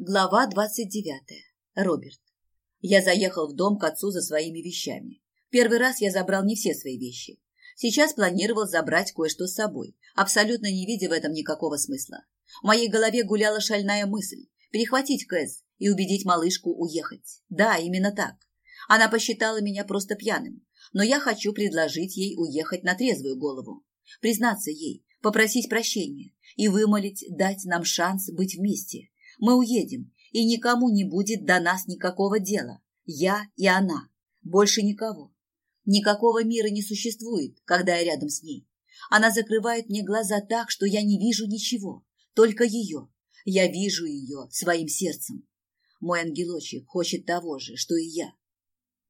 Глава двадцать девятая. Роберт. Я заехал в дом к отцу за своими вещами. Первый раз я забрал не все свои вещи. Сейчас планировал забрать кое-что с собой, абсолютно не видя в этом никакого смысла. В моей голове гуляла шальная мысль – перехватить Кэс и убедить малышку уехать. Да, именно так. Она посчитала меня просто пьяным, но я хочу предложить ей уехать на трезвую голову. Признаться ей, попросить прощения и вымолить дать нам шанс быть вместе – мы уедем, и никому не будет до нас никакого дела. Я и она. Больше никого. Никакого мира не существует, когда я рядом с ней. Она закрывает мне глаза так, что я не вижу ничего, только ее. Я вижу ее своим сердцем. Мой ангелочек хочет того же, что и я.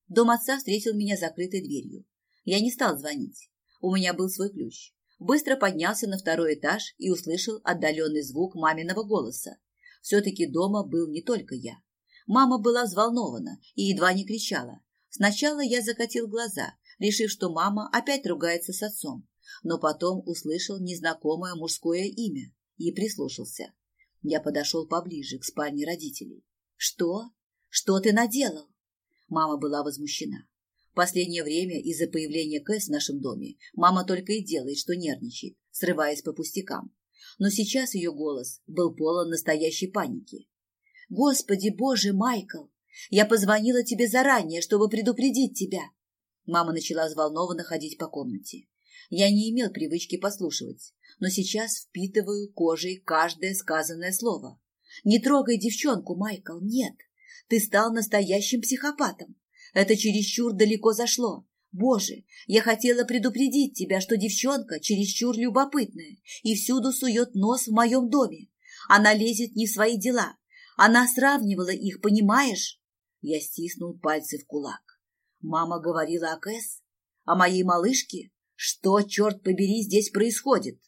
Дом отца встретил меня закрытой дверью. Я не стал звонить. У меня был свой ключ. Быстро поднялся на второй этаж и услышал отдаленный звук маминого голоса, все-таки дома был не только я. Мама была взволнована и едва не кричала. Сначала я закатил глаза, решив, что мама опять ругается с отцом, но потом услышал незнакомое мужское имя и прислушался. Я подошел поближе к спальне родителей. «Что? Что ты наделал?» Мама была возмущена. Последнее время из-за появления Кэс в нашем доме мама только и делает, что нервничает, срываясь по пустякам но сейчас ее голос был полон настоящей паники. «Господи боже, Майкл! Я позвонила тебе заранее, чтобы предупредить тебя!» Мама начала взволнованно ходить по комнате. Я не имел привычки послушивать, но сейчас впитываю кожей каждое сказанное слово. «Не трогай девчонку, Майкл, нет! Ты стал настоящим психопатом! Это чересчур далеко зашло. Боже, я хотела предупредить тебя, что девчонка чересчур любопытная и всюду сует нос в моем доме. Она лезет не в свои дела. Она сравнивала их, понимаешь? Я стиснул пальцы в кулак. Мама говорила о Кэс, о моей малышке. Что, черт побери, здесь происходит?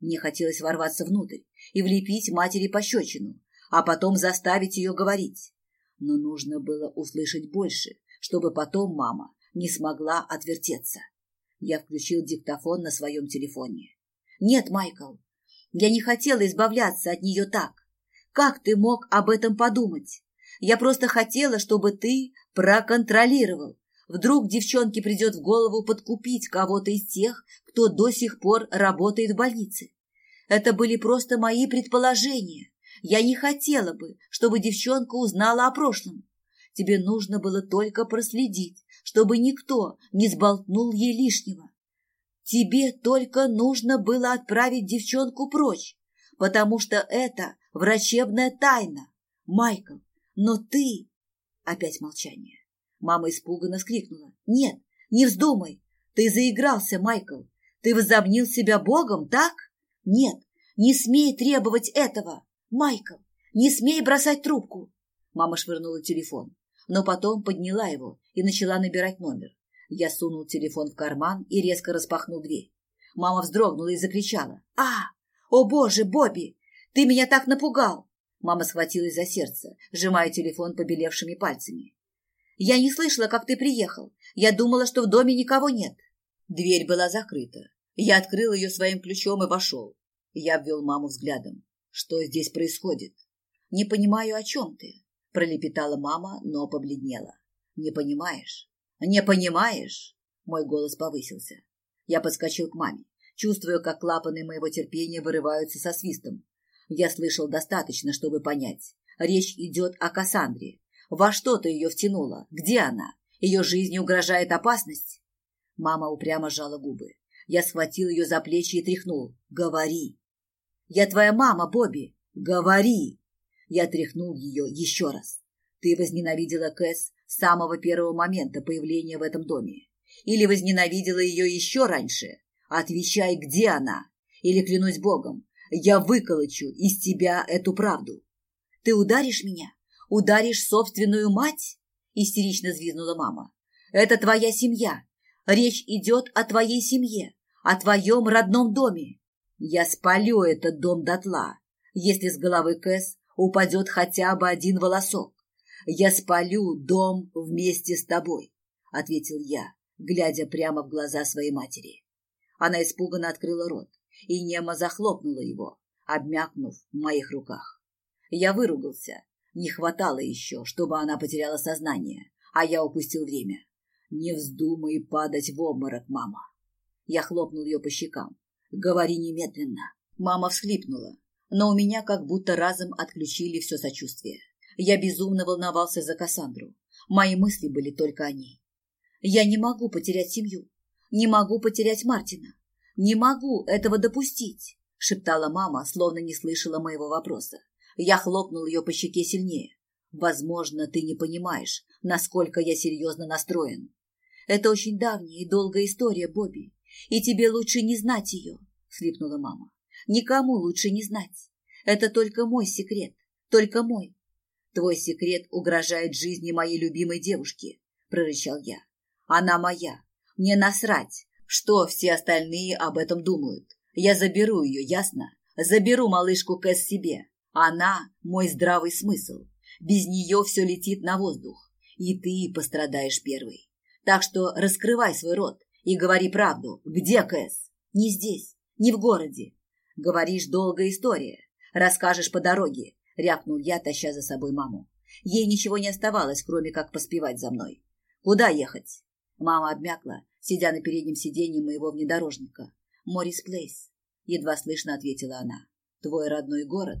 Мне хотелось ворваться внутрь и влепить матери пощечину, а потом заставить ее говорить. Но нужно было услышать больше, чтобы потом мама не смогла отвертеться. Я включил диктофон на своем телефоне. «Нет, Майкл, я не хотела избавляться от нее так. Как ты мог об этом подумать? Я просто хотела, чтобы ты проконтролировал. Вдруг девчонке придет в голову подкупить кого-то из тех, кто до сих пор работает в больнице. Это были просто мои предположения. Я не хотела бы, чтобы девчонка узнала о прошлом. Тебе нужно было только проследить, чтобы никто не сболтнул ей лишнего. Тебе только нужно было отправить девчонку прочь, потому что это врачебная тайна, Майкл. Но ты... Опять молчание. Мама испуганно скрикнула. Нет, не вздумай. Ты заигрался, Майкл. Ты возомнил себя богом, так? Нет, не смей требовать этого. Майкл, не смей бросать трубку. Мама швырнула телефон но потом подняла его и начала набирать номер. Я сунул телефон в карман и резко распахнул дверь. Мама вздрогнула и закричала. «А! О, боже, Бобби! Ты меня так напугал!» Мама схватилась за сердце, сжимая телефон побелевшими пальцами. «Я не слышала, как ты приехал. Я думала, что в доме никого нет». Дверь была закрыта. Я открыл ее своим ключом и вошел. Я обвел маму взглядом. «Что здесь происходит?» «Не понимаю, о чем ты?» Пролепетала мама, но побледнела. Не понимаешь? Не понимаешь? Мой голос повысился. Я подскочил к маме, чувствуя, как клапаны моего терпения вырываются со свистом. Я слышал достаточно, чтобы понять. Речь идет о Кассандре. Во что ты ее втянула? Где она? Ее жизни угрожает опасность? Мама упрямо сжала губы. Я схватил ее за плечи и тряхнул. «Говори!» «Я твоя мама, Бобби! Говори!» Я тряхнул ее еще раз. Ты возненавидела Кэс с самого первого момента появления в этом доме. Или возненавидела ее еще раньше. Отвечай, где она. Или, клянусь Богом, я выколочу из тебя эту правду. Ты ударишь меня? Ударишь собственную мать? Истерично взвизгнула мама. Это твоя семья. Речь идет о твоей семье, о твоем родном доме. Я спалю этот дом дотла, если с головы Кэс упадет хотя бы один волосок. Я спалю дом вместе с тобой, — ответил я, глядя прямо в глаза своей матери. Она испуганно открыла рот и немо захлопнула его, обмякнув в моих руках. Я выругался, Не хватало еще, чтобы она потеряла сознание, а я упустил время. Не вздумай падать в обморок, мама. Я хлопнул ее по щекам. Говори немедленно. Мама всхлипнула, но у меня как будто разом отключили все сочувствие. Я безумно волновался за Кассандру. Мои мысли были только о ней. Я не могу потерять семью. Не могу потерять Мартина. Не могу этого допустить, шептала мама, словно не слышала моего вопроса. Я хлопнул ее по щеке сильнее. Возможно, ты не понимаешь, насколько я серьезно настроен. Это очень давняя и долгая история, Бобби, и тебе лучше не знать ее, слипнула мама. Никому лучше не знать. Это только мой секрет, только мой. Твой секрет угрожает жизни моей любимой девушки, прорычал я. Она моя. Мне насрать, что все остальные об этом думают. Я заберу ее, ясно? Заберу малышку Кэс себе. Она – мой здравый смысл. Без нее все летит на воздух. И ты пострадаешь первый. Так что раскрывай свой рот и говори правду. Где Кэс? Не здесь, не в городе. Говоришь, долгая история. Расскажешь по дороге, рявкнул я, таща за собой маму. Ей ничего не оставалось, кроме как поспевать за мной. Куда ехать? Мама обмякла, сидя на переднем сиденье моего внедорожника. Морис Плейс, едва слышно ответила она. Твой родной город?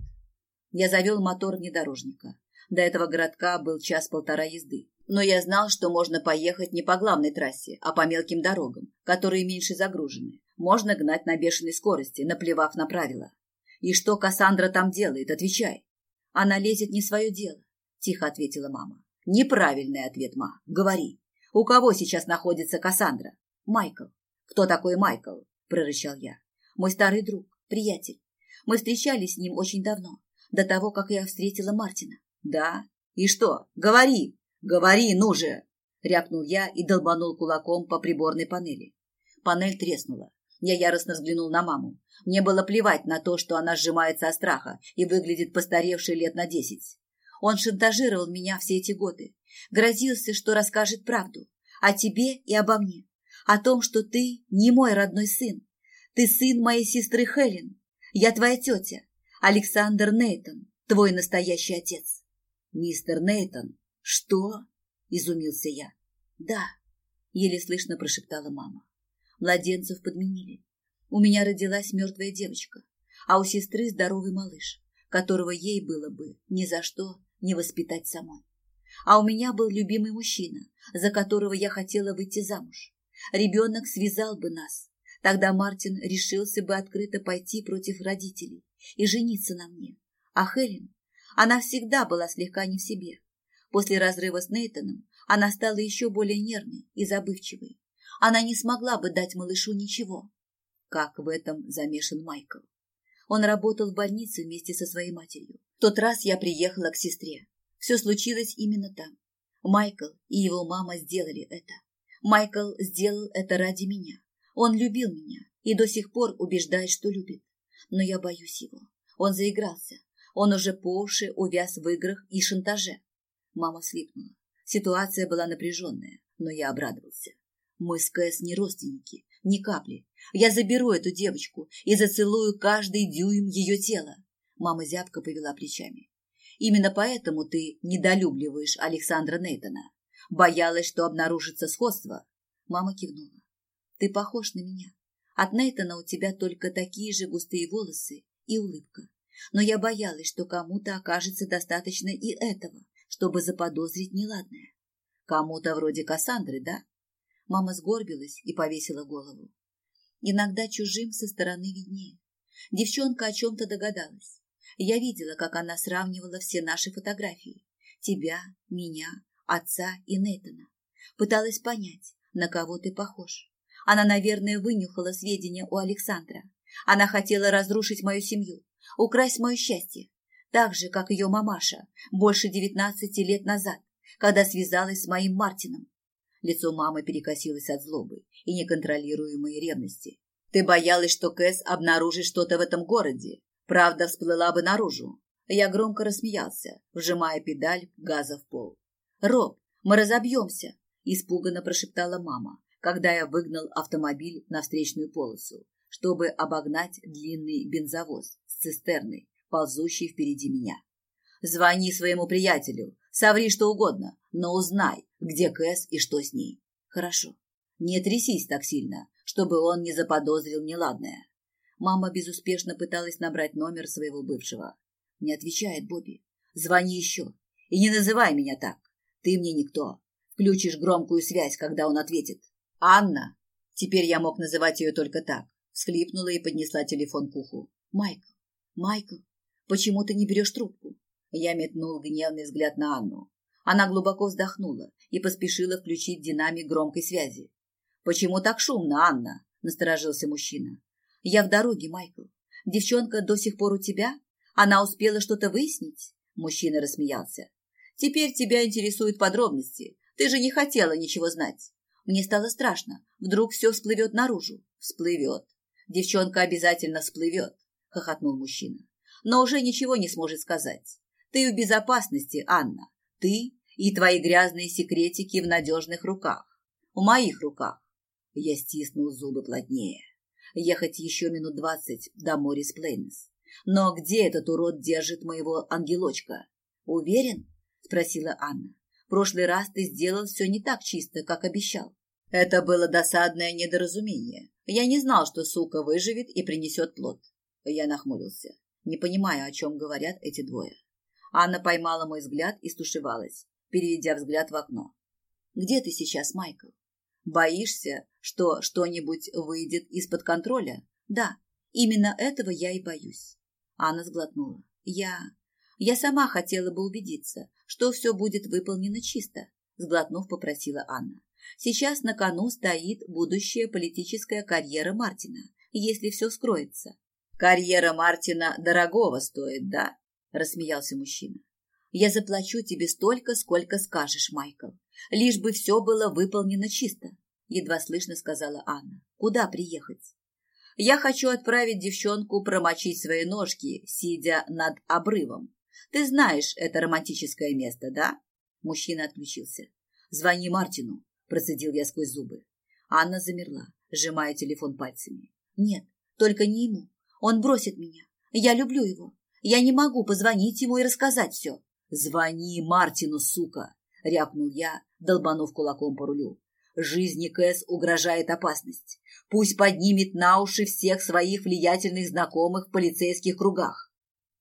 Я завел мотор внедорожника. До этого городка был час-полтора езды. Но я знал, что можно поехать не по главной трассе, а по мелким дорогам, которые меньше загружены. Можно гнать на бешеной скорости, наплевав на правила. И что Кассандра там делает? Отвечай. Она лезет не свое дело, тихо ответила мама. Неправильный ответ, ма. Говори. У кого сейчас находится Кассандра? Майкл. Кто такой Майкл? прорычал я. Мой старый друг, приятель. Мы встречались с ним очень давно до того, как я встретила Мартина. Да? И что? Говори! Говори, ну же! Рявкнул я и долбанул кулаком по приборной панели. Панель треснула. Я яростно взглянул на маму. Мне было плевать на то, что она сжимается от страха и выглядит постаревшей лет на десять. Он шантажировал меня все эти годы. Грозился, что расскажет правду. О тебе и обо мне. О том, что ты не мой родной сын. Ты сын моей сестры Хелен. Я твоя тетя. Александр Нейтон, твой настоящий отец. Мистер Нейтон, что? Изумился я. Да, еле слышно прошептала мама. Младенцев подменили. У меня родилась мертвая девочка, а у сестры здоровый малыш, которого ей было бы ни за что не воспитать самой. А у меня был любимый мужчина, за которого я хотела выйти замуж. Ребенок связал бы нас. Тогда Мартин решился бы открыто пойти против родителей и жениться на мне. А Хелен, она всегда была слегка не в себе. После разрыва с Нейтаном она стала еще более нервной и забывчивой. Она не смогла бы дать малышу ничего. Как в этом замешан Майкл. Он работал в больнице вместе со своей матерью. В тот раз я приехала к сестре. Все случилось именно там. Майкл и его мама сделали это. Майкл сделал это ради меня. Он любил меня и до сих пор убеждает, что любит но я боюсь его. Он заигрался. Он уже по уши увяз в играх и шантаже. Мама слипнула. Ситуация была напряженная, но я обрадовался. Мы с Кэс не родственники, ни капли. Я заберу эту девочку и зацелую каждый дюйм ее тела. Мама зябко повела плечами. Именно поэтому ты недолюбливаешь Александра Нейтона. Боялась, что обнаружится сходство. Мама кивнула. Ты похож на меня. От Нейтана у тебя только такие же густые волосы и улыбка. Но я боялась, что кому-то окажется достаточно и этого, чтобы заподозрить неладное. Кому-то вроде Кассандры, да? Мама сгорбилась и повесила голову. Иногда чужим со стороны виднее. Девчонка о чем-то догадалась. Я видела, как она сравнивала все наши фотографии. Тебя, меня, отца и Нейтана. Пыталась понять, на кого ты похож. Она, наверное, вынюхала сведения у Александра. Она хотела разрушить мою семью, украсть мое счастье, так же, как ее мамаша, больше девятнадцати лет назад, когда связалась с моим Мартином. Лицо мамы перекосилось от злобы и неконтролируемой ревности. Ты боялась, что Кэс обнаружит что-то в этом городе. Правда всплыла бы наружу. Я громко рассмеялся, вжимая педаль газа в пол. «Роб, мы разобьемся!» – испуганно прошептала мама, когда я выгнал автомобиль на встречную полосу, чтобы обогнать длинный бензовоз с цистерной, ползущий впереди меня. Звони своему приятелю, соври что угодно, но узнай, где Кэс и что с ней. Хорошо. Не трясись так сильно, чтобы он не заподозрил неладное. Мама безуспешно пыталась набрать номер своего бывшего. Не отвечает Бобби. Звони еще. И не называй меня так. Ты мне никто. Включишь громкую связь, когда он ответит. Анна. Теперь я мог называть ее только так. Всхлипнула и поднесла телефон к уху. Майкл. Майкл. Почему ты не берешь трубку? Я метнул гневный взгляд на Анну. Она глубоко вздохнула и поспешила включить динамик громкой связи. «Почему так шумно, Анна?» – насторожился мужчина. «Я в дороге, Майкл. Девчонка до сих пор у тебя? Она успела что-то выяснить?» Мужчина рассмеялся. «Теперь тебя интересуют подробности. Ты же не хотела ничего знать. Мне стало страшно. Вдруг все всплывет наружу. Всплывет. Девчонка обязательно всплывет», – хохотнул мужчина. «Но уже ничего не сможет сказать. Ты в безопасности, Анна. Ты и твои грязные секретики в надежных руках. В моих руках. Я стиснул зубы плотнее. Ехать еще минут двадцать до Морис Плейнес. Но где этот урод держит моего ангелочка? Уверен? Спросила Анна. Прошлый раз ты сделал все не так чисто, как обещал. Это было досадное недоразумение. Я не знал, что сука выживет и принесет плод. Я нахмурился, не понимая, о чем говорят эти двое. Анна поймала мой взгляд и стушевалась, переведя взгляд в окно. «Где ты сейчас, Майкл?» Боишься, что что-нибудь выйдет из-под контроля? Да, именно этого я и боюсь. Анна сглотнула. Я... Я сама хотела бы убедиться, что все будет выполнено чисто, сглотнув, попросила Анна. Сейчас на кону стоит будущая политическая карьера Мартина, если все скроется. Карьера Мартина дорогого стоит, да? Рассмеялся мужчина. Я заплачу тебе столько, сколько скажешь, Майкл. Лишь бы все было выполнено чисто, едва слышно сказала Анна. Куда приехать? Я хочу отправить девчонку промочить свои ножки, сидя над обрывом. Ты знаешь это романтическое место, да? Мужчина отключился. Звони Мартину, процедил я сквозь зубы. Анна замерла, сжимая телефон пальцами. Нет, только не ему. Он бросит меня. Я люблю его. Я не могу позвонить ему и рассказать все. «Звони Мартину, сука!» — рявкнул я, долбанув кулаком по рулю. «Жизни Кэс угрожает опасность. Пусть поднимет на уши всех своих влиятельных знакомых в полицейских кругах.